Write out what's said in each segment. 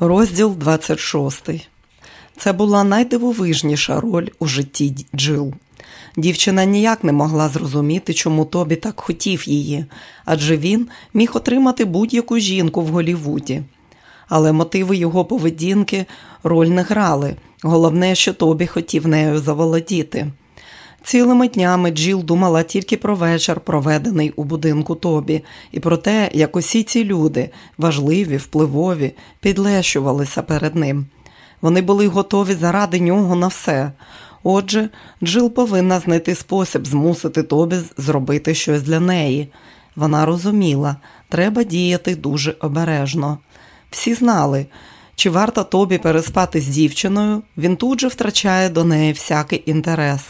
Розділ 26. Це була найдивовижніша роль у житті Джил. Дівчина ніяк не могла зрозуміти, чому Тобі так хотів її, адже він міг отримати будь-яку жінку в Голівуді. Але мотиви його поведінки роль не грали. Головне, що Тобі хотів нею заволодіти. Цілими днями Джіл думала тільки про вечір, проведений у будинку Тобі, і про те, як усі ці люди, важливі, впливові, підлещувалися перед ним. Вони були готові заради нього на все. Отже, Джил повинна знайти спосіб змусити Тобі зробити щось для неї. Вона розуміла, треба діяти дуже обережно. Всі знали, чи варто Тобі переспати з дівчиною, він тут же втрачає до неї всякий інтерес.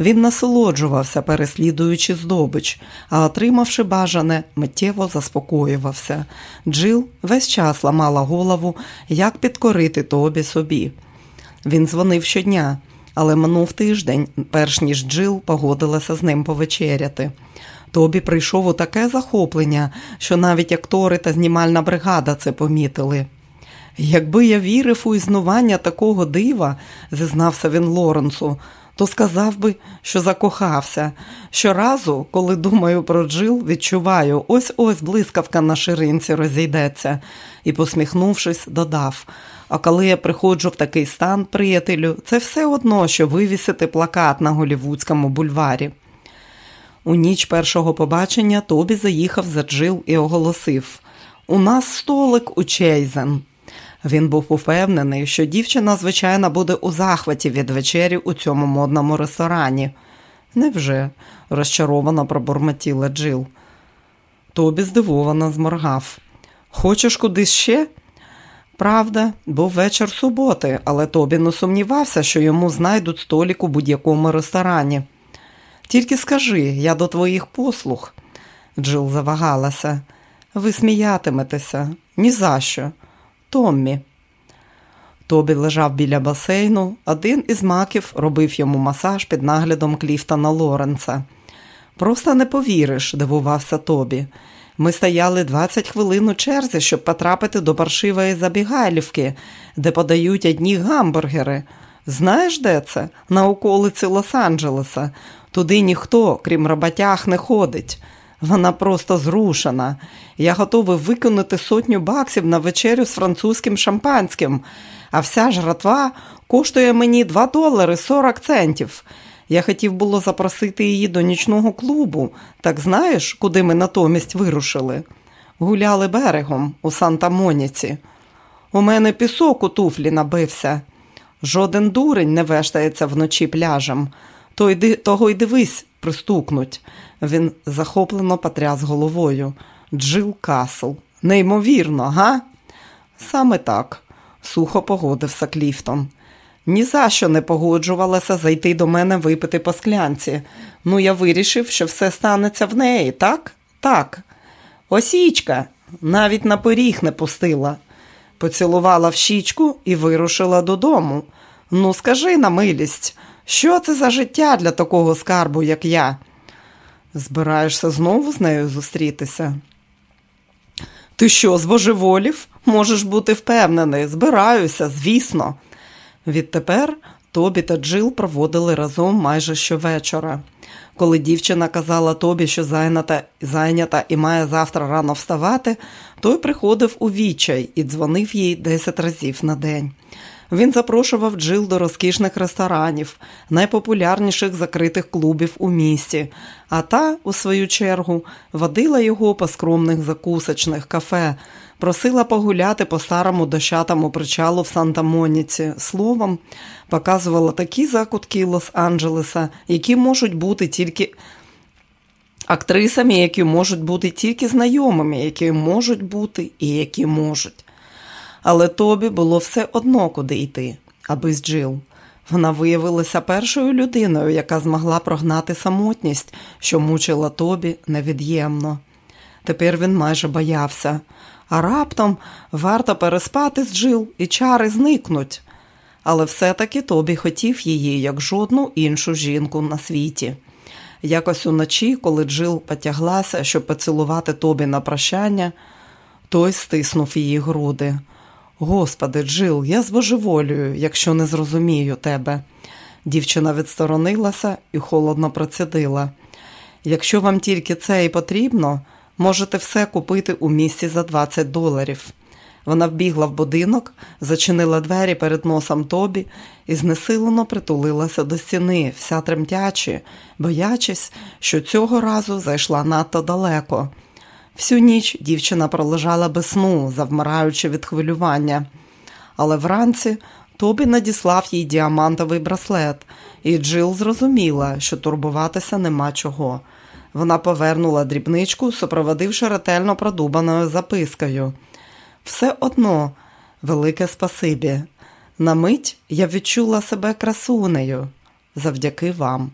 Він насолоджувався, переслідуючи здобич, а отримавши бажане, миттєво заспокоювався. Джил весь час ламала голову, як підкорити тобі собі. Він дзвонив щодня, але минув тиждень, перш ніж Джил погодилася з ним повечеряти. Тобі прийшов у таке захоплення, що навіть актори та знімальна бригада це помітили. Якби я вірив у існування такого дива, зізнався він Лоренсу, то сказав би, що закохався. Щоразу, коли думаю про Джил, відчуваю, ось ось блискавка на ширинці розійдеться, і, посміхнувшись, додав. А коли я приходжу в такий стан, приятелю, це все одно, що вивісити плакат на голівудському бульварі. У ніч першого побачення Тобі заїхав за Джил і оголосив: У нас столик у Чейзен. Він був упевнений, що дівчина, звичайно, буде у захваті від вечері у цьому модному ресторані. Невже? розчаровано пробурмотіла Джил. Тобі здивовано зморгав. Хочеш кудись ще? Правда, був вечір суботи, але Тобі не сумнівався, що йому знайдуть столік у будь-якому ресторані. Тільки скажи, я до твоїх послуг. Джил завагалася. Ви сміятиметеся, ні за що. Томмі. Тобі лежав біля басейну, один із маків робив йому масаж під наглядом Кліфтона Лоренца. Просто не повіриш, дивувався Тобі. Ми стояли 20 хвилин у черзі, щоб потрапити до паршивої забігайлівки, де подають одні гамбургери. Знаєш, де це? На околиці Лос-Анджелеса. Туди ніхто, крім роботяг, не ходить. Вона просто зрушена. Я готовий виконати сотню баксів на вечерю з французьким шампанським, а вся жратва коштує мені 2 долари 40 центів. Я хотів було запросити її до нічного клубу. Так знаєш, куди ми натомість вирушили? Гуляли берегом у Санта-Моніці. У мене пісок у туфлі набився. Жоден дурень не вештається вночі пляжем. Того й дивись, пристукнуть. Він захоплено потряс головою. Джил Касл. Неймовірно, га? Саме так, сухо погодився Кліфтон. Ні за що не погоджувалася зайти до мене випити по склянці. Ну, я вирішив, що все станеться в неї, так? Так. Осічка навіть на поріг не пустила. Поцілувала в щічку і вирушила додому. Ну, скажи на милість, що це за життя для такого скарбу, як я? Збираєшся знову з нею зустрітися? Ти що, збожеволів? Можеш бути впевнений, збираюся, звісно. Відтепер Тобі та Джил проводили разом майже щовечора. Коли дівчина казала Тобі, що зайнята, зайнята і має завтра рано вставати, той приходив у відчай і дзвонив їй 10 разів на день. Він запрошував Джил до розкішних ресторанів, найпопулярніших закритих клубів у місті, а та, у свою чергу, водила його по скромних закусочних кафе, просила погуляти по старому дощатому причалу в Санта-Моніці. Словом, показувала такі закутки Лос-Анджелеса, які можуть бути тільки актрисами, які можуть бути тільки знайомими, які можуть бути і які можуть. Але Тобі було все одно, куди йти, аби з Джил. Вона виявилася першою людиною, яка змогла прогнати самотність, що мучила Тобі невід'ємно. Тепер він майже боявся, а раптом варто переспати з Джил, і чари зникнуть. Але все-таки Тобі хотів її, як жодну іншу жінку на світі. Якось уночі, коли Джил потяглася, щоб поцілувати Тобі на прощання, той стиснув її груди. Господи, Джил, я збожеволюю, якщо не зрозумію тебе. Дівчина відсторонилася і холодно процідила. Якщо вам тільки це і потрібно, можете все купити у місті за 20 доларів. Вона вбігла в будинок, зачинила двері перед носом Тобі і знесилено притулилася до стіни, вся тремтячи, боячись, що цього разу зайшла надто далеко. Всю ніч дівчина пролежала без сну, завмираючи від хвилювання. Але вранці Тобі надіслав їй діамантовий браслет, і Джил зрозуміла, що турбуватися нема чого. Вона повернула дрібничку, супроводивши ретельно продубаною запискою. Все одно, велике спасибі. На мить я відчула себе красунею завдяки вам.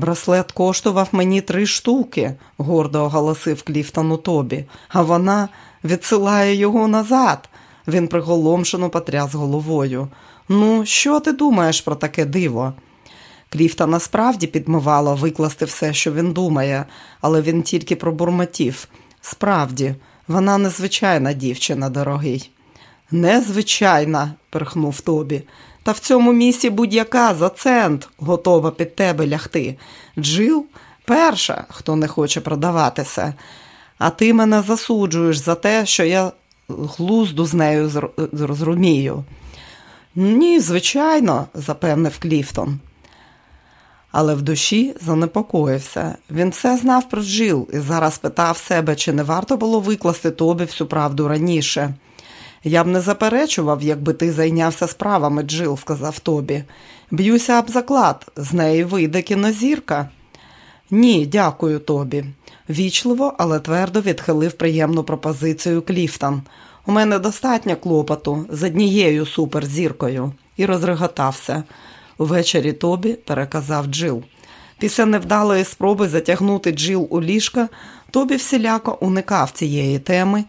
Браслет коштував мені три штуки, гордо оголосив Кліфтону Тобі, а вона відсилає його назад. Він приголомшено потряс головою. Ну, що ти думаєш про таке диво? Кліфта насправді підмивало викласти все, що він думає, але він тільки пробурмотів. Справді, вона незвичайна дівчина, дорогий. Незвичайна, перхнув Тобі. Та в цьому місці будь-яка за цент готова під тебе лягти. Джил перша, хто не хоче продаватися, а ти мене засуджуєш за те, що я глузду з нею зрозумію. Ні, звичайно, запевнив Кліфтон. Але в душі занепокоївся. Він все знав про Джил і зараз питав себе, чи не варто було викласти тобі всю правду раніше. Я б не заперечував, якби ти зайнявся справами, Джил, сказав Тобі. Б'юся об заклад, з неї вийде кінозірка. Ні, дякую тобі. Вічливо, але твердо відхилив приємну пропозицію Кліфтон. У мене достатньо клопоту з однією суперзіркою, і розреготався. Увечері Тобі переказав Джил. Після невдалої спроби затягнути Джил у ліжка, Тобі всіляко уникав цієї теми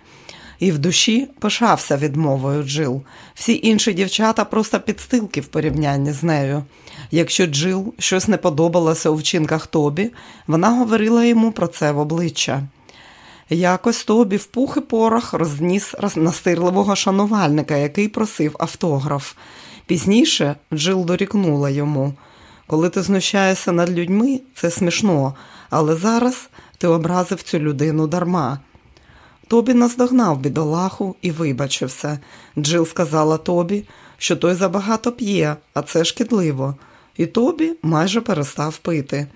і в душі пишався відмовою Джил. Всі інші дівчата просто підстилки в порівнянні з нею. Якщо Джил щось не подобалося у вчинках Тобі, вона говорила йому про це в обличчя. Якось Тобі в пух і порох розніс настирливого шанувальника, який просив автограф. Пізніше Джил дорікнула йому. Коли ти знущаєшся над людьми, це смішно, але зараз ти образив цю людину дарма. Тобі наздогнав бідолаху і вибачився. Джил сказала Тобі, що той забагато п'є, а це шкідливо, і Тобі майже перестав пити.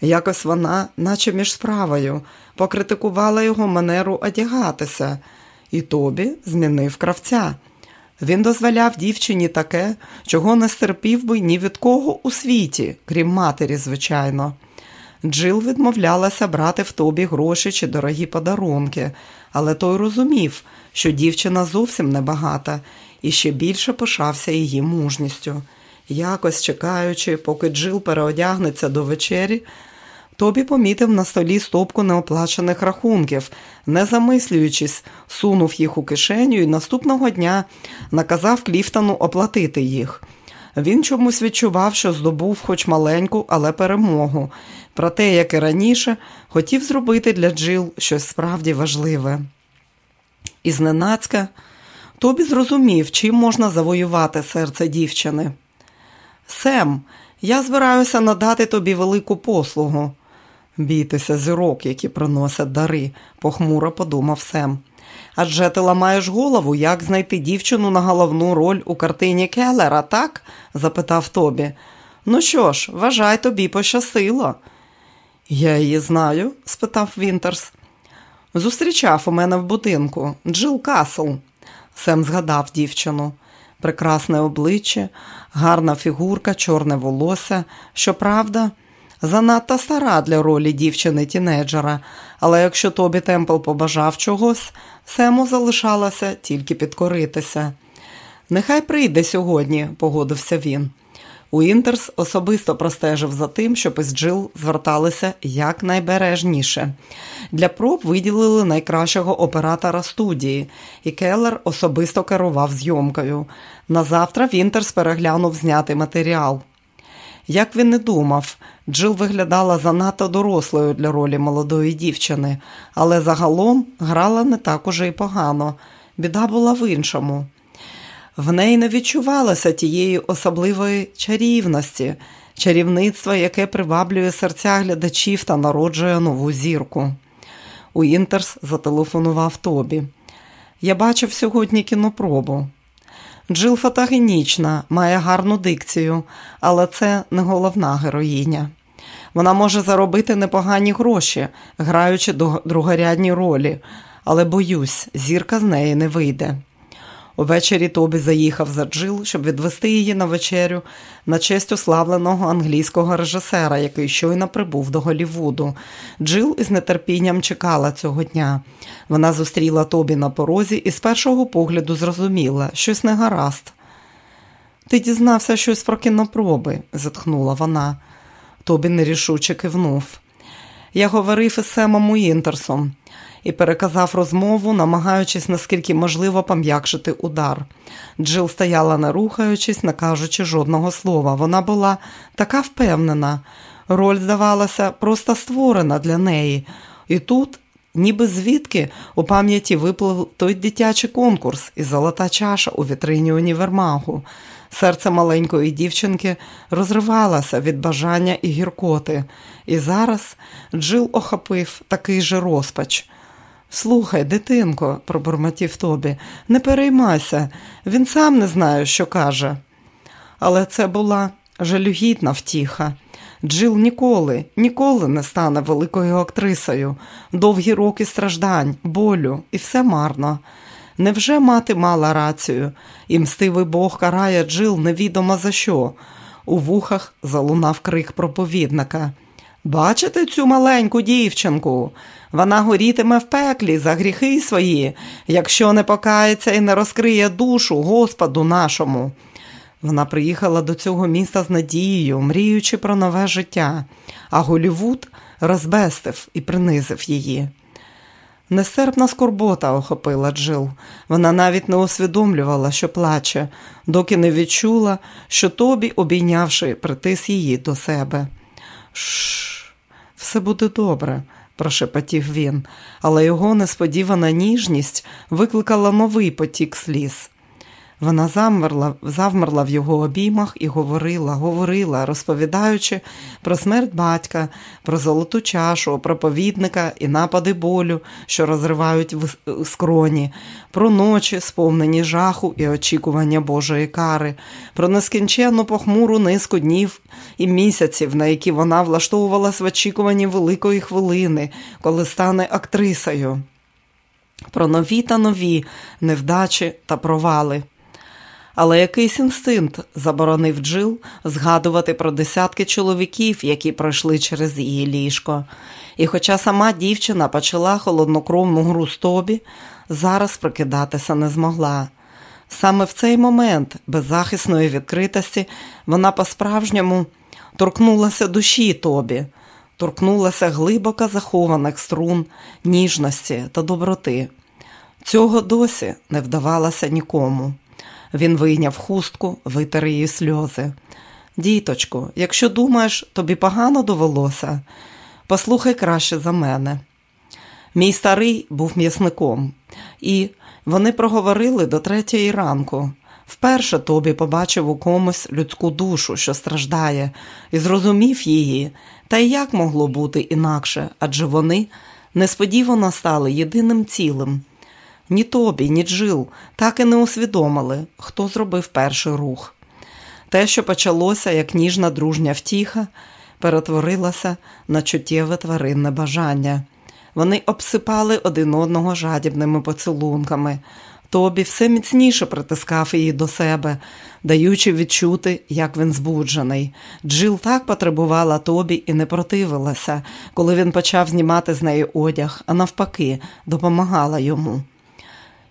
Якось вона, наче між справою, покритикувала його манеру одягатися, і Тобі змінив кравця. Він дозволяв дівчині таке, чого не стерпів би ні від кого у світі, крім матері, звичайно. Джил відмовлялася брати в тобі гроші чи дорогі подарунки, але той розумів, що дівчина зовсім небагата і ще більше пишався її мужністю. Якось чекаючи, поки Джил переодягнеться до вечері, Тобі помітив на столі стопку неоплачених рахунків, не замислюючись, сунув їх у кишеню і наступного дня наказав Кліфтону оплатити їх. Він чомусь відчував, що здобув хоч маленьку, але перемогу, проте, як і раніше, хотів зробити для Джил щось справді важливе. І зненацька Тобі зрозумів, чим можна завоювати серце дівчини. Сем, я збираюся надати тобі велику послугу. Бійтеся зірок, які приносять дари, похмуро подумав Сем. Адже ти ламаєш голову, як знайти дівчину на головну роль у картині Келлера, так? запитав Тобі. Ну що ж, вважай, тобі пощастило. Я її знаю? спитав Вінтерс. Зустрічав у мене в будинку Джил Касл. Сем згадав дівчину. Прекрасне обличчя, гарна фігурка, чорне волосся. Щоправда, занадто стара для ролі дівчини тінеджера, але якщо Тобі Темпл побажав чогось, Сему залишалося тільки підкоритися. Нехай прийде сьогодні, погодився він. Уінтерс особисто простежив за тим, щоб із Джил зверталися якнайбережніше. Для проб виділили найкращого оператора студії, і Келлер особисто керував зйомкою. Назавтра Вінтерс переглянув знятий матеріал. Як він не думав, Джил виглядала занадто дорослою для ролі молодої дівчини, але загалом грала не так уже й погано. Біда була в іншому. В неї не відчувалося тієї особливої чарівності, чарівництва, яке приваблює серця глядачів та народжує нову зірку. Уінтерс зателефонував Тобі. Я бачив сьогодні кінопробу. Джил фотогенічна, має гарну дикцію, але це не головна героїня. Вона може заробити непогані гроші, граючи другорядні ролі, але боюсь, зірка з неї не вийде. Увечері Тобі заїхав за Джил, щоб відвести її на вечерю на честь уславленого англійського режисера, який щойно прибув до Голівуду. Джил із нетерпінням чекала цього дня. Вона зустріла Тобі на порозі і з першого погляду зрозуміла, щось не гаразд. Ти дізнався щось про кінопроби, зітхнула вона. Тобі нерішуче кивнув. Я говорив із Семом Уінтерсом і переказав розмову, намагаючись наскільки можливо пом'якшити удар. Джил стояла не рухаючись, не кажучи жодного слова. Вона була така впевнена. Роль, здавалося, просто створена для неї. І тут, ніби звідки, у пам'яті виплив той дитячий конкурс і золота чаша у вітрині універмагу. Серце маленької дівчинки розривалося від бажання і гіркоти, і зараз Джил охопив такий же розпач. Слухай, дитинко, пробурмотів Тобі, не переймайся, він сам не знає, що каже. Але це була жалюгідна втіха. Джил ніколи, ніколи не стане великою актрисою, довгі роки страждань, болю, і все марно. Невже мати мала рацію, і мстивий Бог карає Джил невідомо за що? У вухах залунав крик проповідника. Бачите цю маленьку дівчинку? Вона горітиме в пеклі за гріхи свої, якщо не покається і не розкриє душу Господу нашому. Вона приїхала до цього міста з надією, мріючи про нове життя, а Голівуд розбестив і принизив її. Нестерпна скорбота охопила Джил. Вона навіть не усвідомлювала, що плаче, доки не відчула, що тобі, обійнявши, притис її до себе. Шш, все буде добре, прошепотів він, але його несподівана ніжність викликала новий потік сліз. Вона замерла, завмерла в його обіймах і говорила, говорила, розповідаючи про смерть батька, про золоту чашу, проповідника і напади болю, що розривають в скроні, про ночі, сповнені жаху і очікування Божої кари, про нескінченну похмуру низку днів і місяців, на які вона влаштовувалась в очікуванні великої хвилини, коли стане актрисою. Про нові та нові невдачі та провали але якийсь інстинкт заборонив Джил згадувати про десятки чоловіків, які пройшли через її ліжко. І хоча сама дівчина почала холоднокровну гру з тобі, зараз прокидатися не змогла. Саме в цей момент беззахисної відкритості вона по-справжньому торкнулася душі тобі, торкнулася глибоко захованих струн, ніжності та доброти. Цього досі не вдавалося нікому. Він вийняв хустку, витер її сльози. Діточко, якщо думаєш, тобі погано довелося, послухай краще за мене. Мій старий був м'ясником, і вони проговорили до третьої ранку. Вперше тобі побачив у комусь людську душу, що страждає, і зрозумів її, та й як могло бути інакше, адже вони несподівано стали єдиним цілим. Ні Тобі, ні Джил так і не усвідомили, хто зробив перший рух. Те, що почалося як ніжна дружня втіха, перетворилося на чуттєве тваринне бажання. Вони обсипали один одного жадібними поцілунками. Тобі все міцніше притискав її до себе, даючи відчути, як він збуджений. Джил так потребувала Тобі і не противилася, коли він почав знімати з неї одяг, а навпаки, допомагала йому.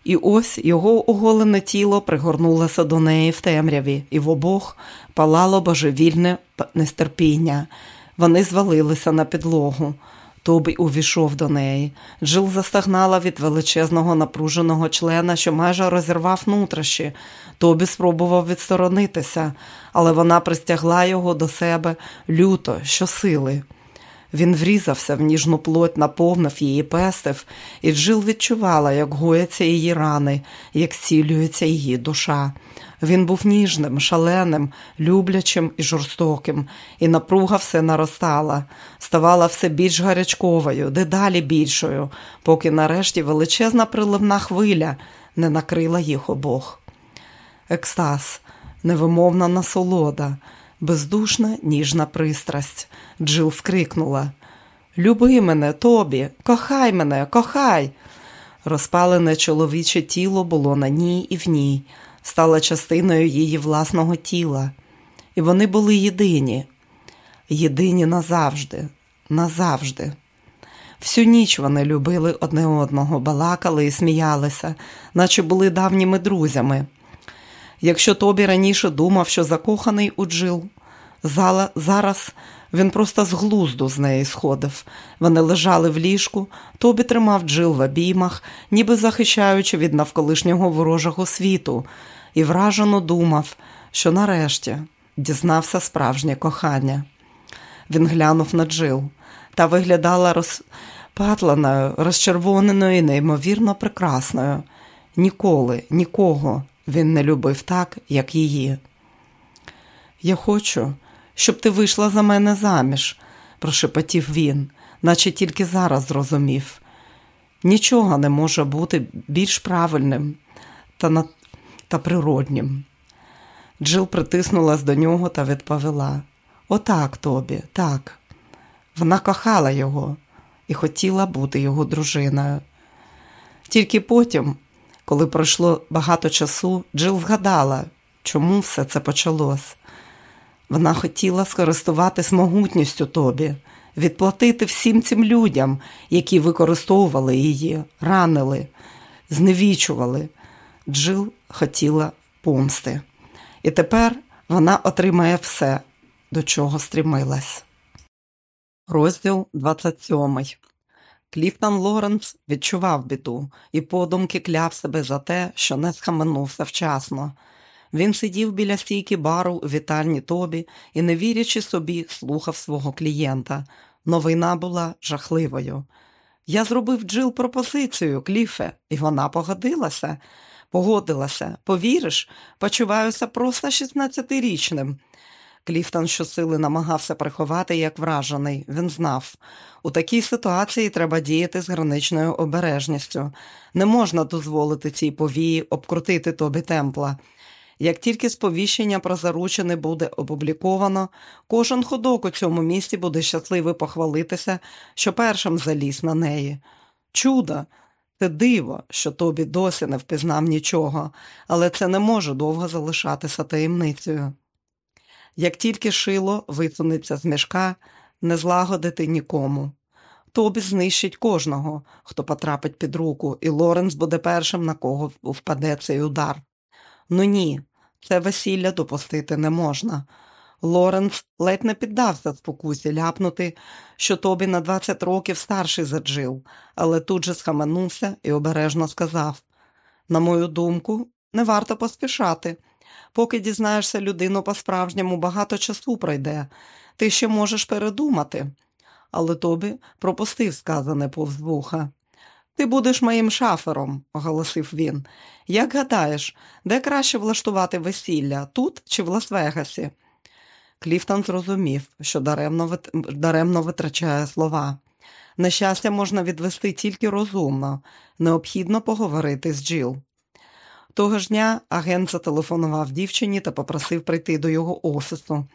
І ось його оголене тіло пригорнулося до неї в темряві, і в обох палало божевільне нестерпіння. Вони звалилися на підлогу. Тобі увійшов до неї. Джил застагнала від величезного напруженого члена, що майже розірвав нутрощі. Тобі спробував відсторонитися, але вона пристягла його до себе люто, щосили. Він врізався в ніжну плоть, наповнив її пестив, і Джил відчувала, як гояться її рани, як зцілюється її душа. Він був ніжним, шаленим, люблячим і жорстоким, і напруга все наростала, ставала все більш гарячковою, дедалі більшою, поки нарешті величезна приливна хвиля не накрила їх обох. Екстаз, невимовна насолода, бездушна ніжна пристрасть. Джил скрикнула Люби мене, Тобі, кохай мене, кохай. Розпалене чоловіче тіло було на ній і в ній, стало частиною її власного тіла. І вони були єдині, єдині назавжди, назавжди. Всю ніч вони любили одне одного, балакали і сміялися, наче були давніми друзями. Якщо Тобі раніше думав, що закоханий у Джил, зала, зараз він просто з глузду з неї сходив. Вони лежали в ліжку, Тобі тримав Джил в обіймах, ніби захищаючи від навколишнього ворожого світу, і вражено думав, що нарешті дізнався справжнє кохання. Він глянув на Джил та виглядала розпатланою, розчервоненою і неймовірно прекрасною. Ніколи, нікого він не любив так, як її. Я хочу, щоб ти вийшла за мене заміж, прошепотів він, наче тільки зараз зрозумів. Нічого не може бути більш правильним та на... та природнім. Джил притиснулась до нього та відповіла: Отак, Тобі, так. Вона кохала його і хотіла бути його дружиною. Тільки потім, коли пройшло багато часу, Джил згадала, чому все це почалось. Вона хотіла скористуватись могутністю Тобі, відплатити всім цим людям, які використовували її, ранили, зневічували. Джил хотіла помсти. І тепер вона отримає все, до чого стрімилась. Розділ 27 Кліфтон Лоренс відчував біду і подумки кляв себе за те, що не схаменувся вчасно. Він сидів біля стійки бару у вітальні Тобі і, не вірячи собі, слухав свого клієнта. Новина була жахливою. Я зробив Джил пропозицію, Кліфе, і вона погодилася. Погодилася, повіриш, почуваюся просто 16-річним. Кліфтон щосили намагався приховати, як вражений. Він знав. У такій ситуації треба діяти з граничною обережністю. Не можна дозволити цій повії обкрутити тобі темпла. Як тільки сповіщення про заручене буде опубліковано, кожен ходок у цьому місті буде щасливий похвалитися, що першим заліз на неї. Чудо! Це диво, що тобі досі не впізнав нічого, але це не може довго залишатися таємницею. Як тільки шило висунеться з мішка, не злагодити нікому. Тобі знищить кожного, хто потрапить під руку, і Лоренс буде першим, на кого впаде цей удар. Ну ні, це весілля допустити не можна. Лоренс ледь не піддався спокусі ляпнути, що тобі на 20 років старший за Джил, але тут же схаменувся і обережно сказав: на мою думку, не варто поспішати. Поки дізнаєшся людину по-справжньому, багато часу пройде, ти ще можеш передумати. Але тобі пропустив сказане повз вуха. Ти будеш моїм шафером, оголосив він. Як гадаєш, де краще влаштувати весілля, тут чи в Лас-Вегасі? Кліфтон зрозумів, що даремно даремно витрачає слова. Нещастя можна відвести тільки розумно, необхідно поговорити з Джил. Того ж дня агент зателефонував дівчині та попросив прийти до його офісу.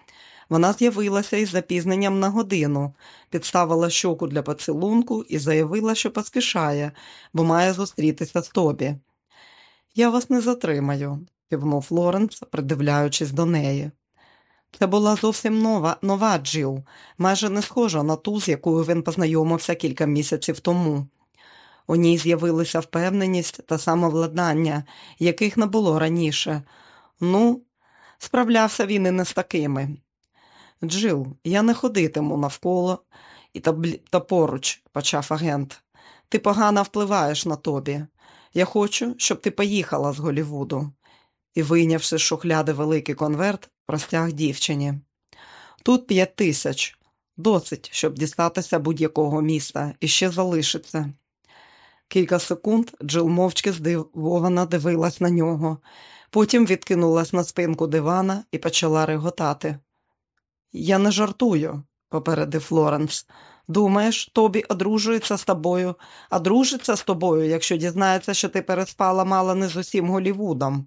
Вона з'явилася із запізненням на годину, підставила щоку для поцілунку і заявила, що поспішає, бо має зустрітися з тобі. Я вас не затримаю, кивнув Лоренс, придивляючись до неї. Це була зовсім нова нова Джил, майже не схожа на ту, з якою він познайомився кілька місяців тому. У ній з'явилися впевненість та самовладнання, яких не було раніше. Ну, справлявся він і не з такими. Джил, я не ходитиму навколо і та, та поруч, почав агент. Ти погано впливаєш на тобі. Я хочу, щоб ти поїхала з Голівуду. І, вийнявши з шухляди великий конверт, простяг дівчині. Тут п'ять тисяч. Досить, щоб дістатися будь-якого міста і ще залишиться. Кілька секунд Джил мовчки здивовано дивилась на нього, потім відкинулась на спинку дивана і почала реготати. Я не жартую, попередив Флоренс. Думаєш, Тобі одружується з тобою, а дружиться з тобою, якщо дізнається, що ти переспала мало не з усім Голівудом.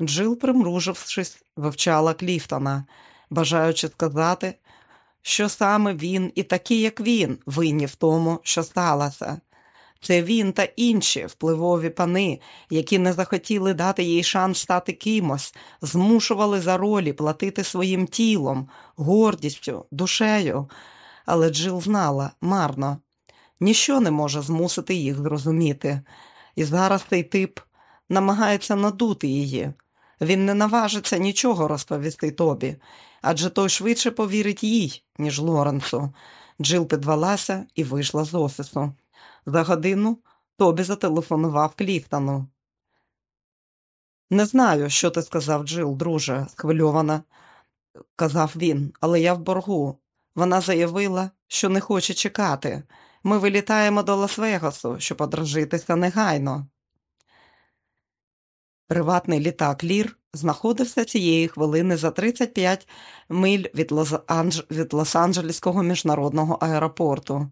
Джил, примружившись, вивчала Кліфтона, бажаючи сказати, що саме він і такі, як він, винні в тому, що сталося. Це він та інші впливові пани, які не захотіли дати їй шанс стати кимось, змушували за ролі платити своїм тілом, гордістю, душею. Але Джил знала марно, ніщо не може змусити їх зрозуміти. І зараз цей тип намагається надути її. Він не наважиться нічого розповісти тобі, адже той швидше повірить їй, ніж Лоренсу. Джил підвелася і вийшла з офісу. За годину Тобі зателефонував Кліфтону. Не знаю, що ти сказав, Джил, друже, схвильована, казав він, але я в боргу. Вона заявила, що не хоче чекати. Ми вилітаємо до Лас-Вегасу, щоб одружитися негайно. Приватний літак Лір знаходився цієї хвилини за 35 миль від Лос-Анджелеського міжнародного аеропорту.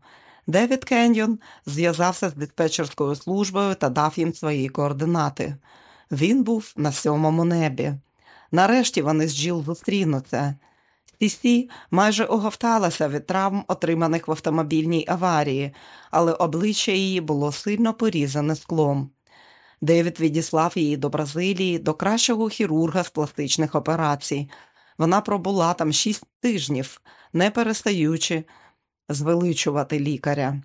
Девід Кеньйон зв'язався з диспетчерською службою та дав їм свої координати. Він був на сьомому небі. Нарешті вони з Джіл зустрінуться. Сісі майже оговталася від травм, отриманих в автомобільній аварії, але обличчя її було сильно порізане склом. Девід відіслав її до Бразилії, до кращого хірурга з пластичних операцій. Вона пробула там шість тижнів, не перестаючи звеличувати лікаря.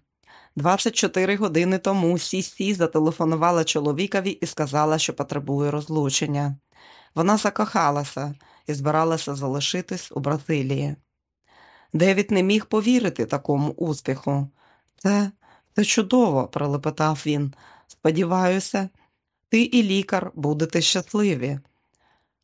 24 години тому Сісі зателефонувала чоловікові і сказала, що потребує розлучення. Вона закохалася і збиралася залишитись у Бразилії. Девід не міг повірити такому успіху. Це це чудово, пролепетав він. Сподіваюся, ти і лікар будете щасливі.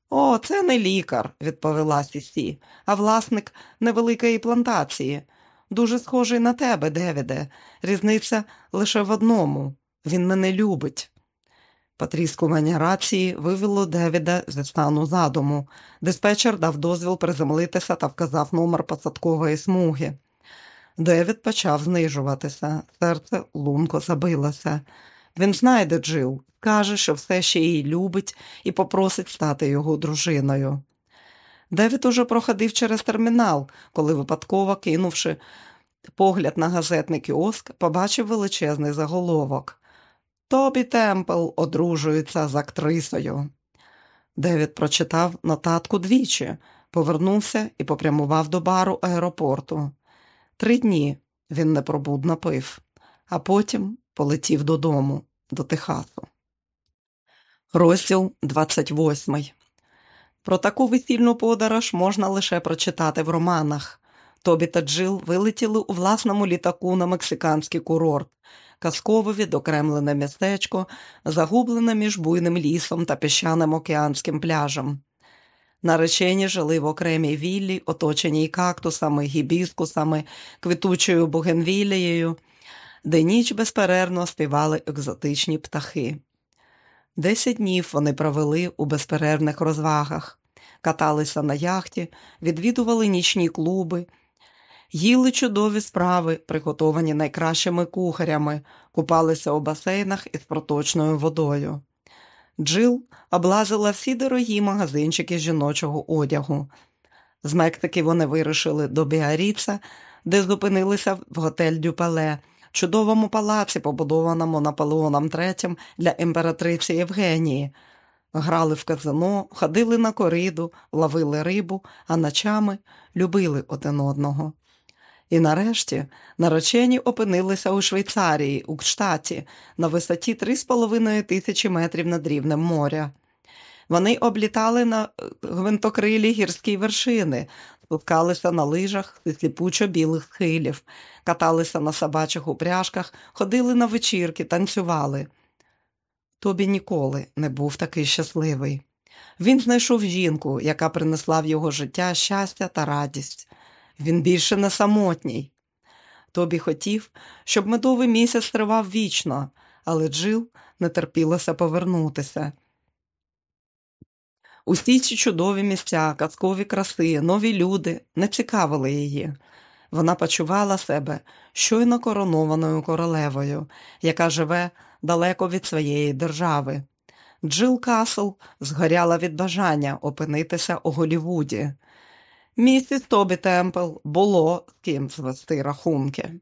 О, це не лікар, відповіла Сісі, а власник невеликої плантації. Дуже схожий на тебе, Девіде. Різниця лише в одному він мене любить. Потріскування рації вивело Девіда зі стану задуму. Диспетчер дав дозвіл приземлитися та вказав номер посадкової смуги. Девід почав знижуватися, серце лунко забилося. Він знайде Джил, каже, що все ще її любить і попросить стати його дружиною. Девід уже проходив через термінал, коли випадково кинувши погляд на газетний кіоск, побачив величезний заголовок. Тобі Темпл одружується з актрисою. Девід прочитав нотатку двічі, повернувся і попрямував до бару аеропорту. Три дні він непробудно пив, а потім полетів додому, до Техасу. Розділ 28 Про таку весільну подорож можна лише прочитати в романах. Тобі та Джил вилетіли у власному літаку на мексиканський курорт казкове відокремлене містечко, загублене між буйним лісом та піщаним океанським пляжем. Наречені жили в окремій віллі, оточеній кактусами, гібіскусами, квітучою бугенвілією, де ніч безперервно співали екзотичні птахи. Десять днів вони провели у безперервних розвагах, каталися на яхті, відвідували нічні клуби, їли чудові справи, приготовані найкращими кухарями, купалися у басейнах із проточною водою. Джил облазила всі дорогі магазинчики жіночого одягу. З Мексики вони вирушили до Біаріца, де зупинилися в готель Дюпале, чудовому палаці, побудованому Наполеоном III для імператриці Євгенії. Грали в казино, ходили на кориду, ловили рибу, а ночами любили один одного. І нарешті наречені опинилися у Швейцарії, у штаті, на висоті 3,5 тисячі метрів над рівнем моря. Вони облітали на гвинтокрилі гірські вершини, спускалися на лижах зі сліпучо білих схилів, каталися на собачих упряжках, ходили на вечірки, танцювали. Тобі ніколи не був такий щасливий. Він знайшов жінку, яка принесла в його життя щастя та радість. Він більше не самотній. Тобі хотів, щоб медовий місяць тривав вічно, але Джил не терпілося повернутися. Усі ці чудові місця, казкові краси, нові люди не цікавили її. Вона почувала себе щойно коронованою королевою, яка живе далеко від своєї держави. Джил Касл згоряла від бажання опинитися у Голівуді. Місіс Тобі Темпл було з ким звести рахунки.